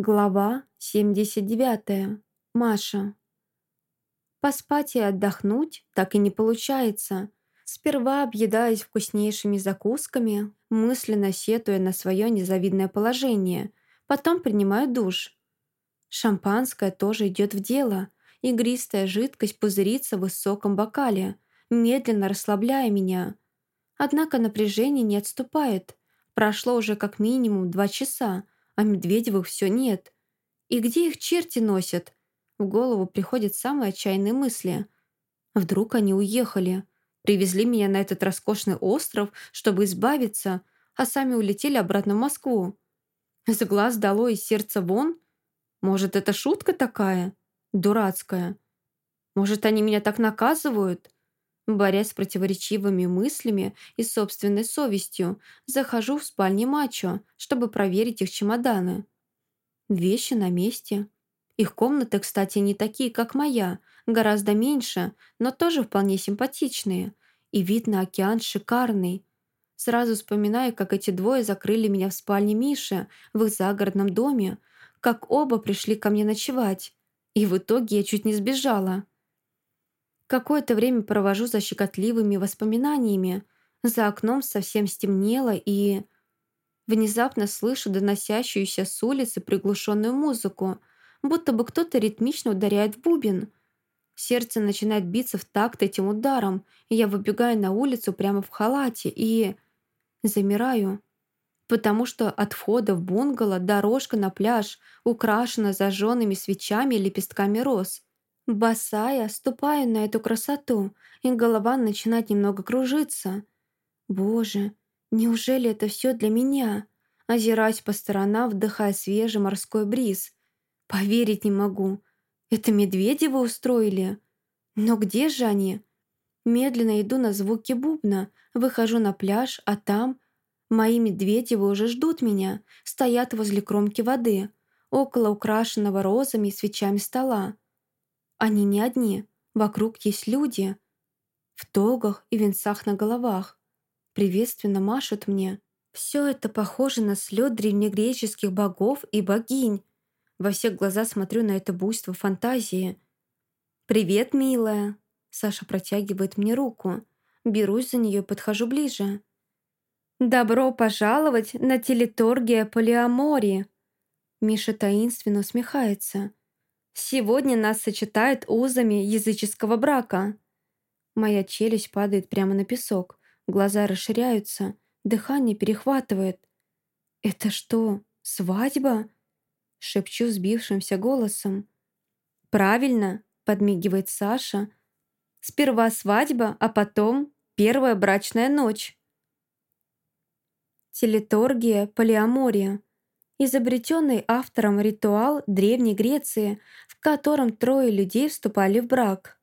Глава 79. Маша. Поспать и отдохнуть так и не получается. Сперва объедаясь вкуснейшими закусками, мысленно сетуя на свое незавидное положение, потом принимаю душ. Шампанское тоже идет в дело. Игристая жидкость пузырится в высоком бокале, медленно расслабляя меня. Однако напряжение не отступает. Прошло уже как минимум два часа, а Медведевых все нет. И где их черти носят? В голову приходят самые отчаянные мысли. Вдруг они уехали, привезли меня на этот роскошный остров, чтобы избавиться, а сами улетели обратно в Москву. С глаз дало и сердца вон? Может, это шутка такая? Дурацкая. Может, они меня так наказывают? Борясь с противоречивыми мыслями и собственной совестью, захожу в спальни мачо, чтобы проверить их чемоданы. Вещи на месте. Их комнаты, кстати, не такие, как моя, гораздо меньше, но тоже вполне симпатичные. И вид на океан шикарный. Сразу вспоминаю, как эти двое закрыли меня в спальне Миши в их загородном доме, как оба пришли ко мне ночевать. И в итоге я чуть не сбежала. Какое-то время провожу за щекотливыми воспоминаниями. За окном совсем стемнело и... Внезапно слышу доносящуюся с улицы приглушенную музыку, будто бы кто-то ритмично ударяет в бубен. Сердце начинает биться в такт этим ударом, и я выбегаю на улицу прямо в халате и... Замираю, потому что от входа в бунгало дорожка на пляж украшена зажженными свечами и лепестками роз. Босая, ступаю на эту красоту, и голова начинает немного кружиться. Боже, неужели это все для меня? Озираюсь по сторонам, вдыхая свежий морской бриз. Поверить не могу. Это Медведевы устроили? Но где же они? Медленно иду на звуки бубна, выхожу на пляж, а там... Мои Медведевы уже ждут меня, стоят возле кромки воды, около украшенного розами и свечами стола. Они не одни. Вокруг есть люди. В тогах и венцах на головах. Приветственно машут мне. Все это похоже на слет древнегреческих богов и богинь. Во все глаза смотрю на это буйство фантазии. «Привет, милая!» Саша протягивает мне руку. Берусь за нее и подхожу ближе. «Добро пожаловать на телеторгия полиамори!» Миша таинственно усмехается. Сегодня нас сочетают узами языческого брака. Моя челюсть падает прямо на песок, глаза расширяются, дыхание перехватывает. «Это что, свадьба?» Шепчу сбившимся голосом. «Правильно», — подмигивает Саша. «Сперва свадьба, а потом первая брачная ночь». Телеторгия полиамория изобретенный автором ритуал Древней Греции, в котором трое людей вступали в брак.